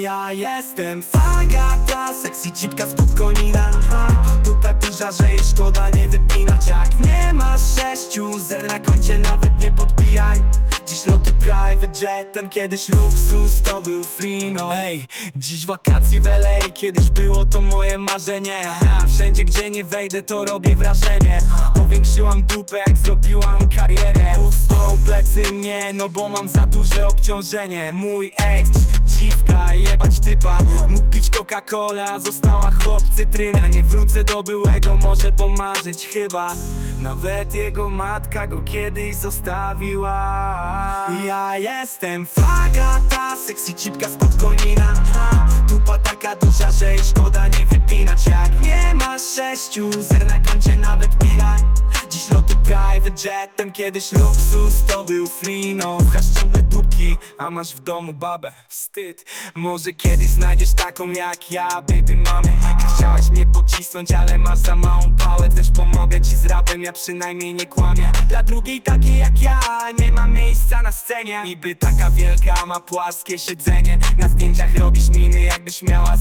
Ja jestem fagata, sexy cipka z podkonina Dupę duża, że jej szkoda nie wypinać. Jak nie masz sześciu zer na koncie, nawet nie podbijaj Dziś loty private jetem, kiedyś luksus to był free no Ej, dziś wakacje w LA, kiedyś było to moje marzenie. Wszędzie gdzie nie wejdę to robię wrażenie. Powiększyłam dupę jak zrobiłam karierę. Pustą plecy mnie, no bo mam za duże obciążenie. Mój ex, dziwka, jebać typa. Mógł pić Coca-Cola, została hop cytryna Nie wrócę do byłego, może pomarzyć chyba. Nawet jego matka go kiedyś zostawiła. Ja jestem fagata, sexy cipka z podkonina. Dupa taka duża, że szkoda nie wypinać. Jak nie masz sześciu zer na koncie, nawet bijaj Dziś loty private jetem, kiedyś luksus to był free no Pchasz ciągle dupki, a masz w domu babę. Wstyd, może kiedyś znajdziesz taką jak ja, baby mamy Chciałaś mnie pocisnąć, ale masz za małą pałę. Też pomogę ci z rapem, ja przynajmniej nie kłamię. Dla drugiej takiej jak ja, nie ma miejsca na scenie. Niby taka wielka, ma płaskie siedzenie. Na zdjęciach robisz miny, jakbyś miała za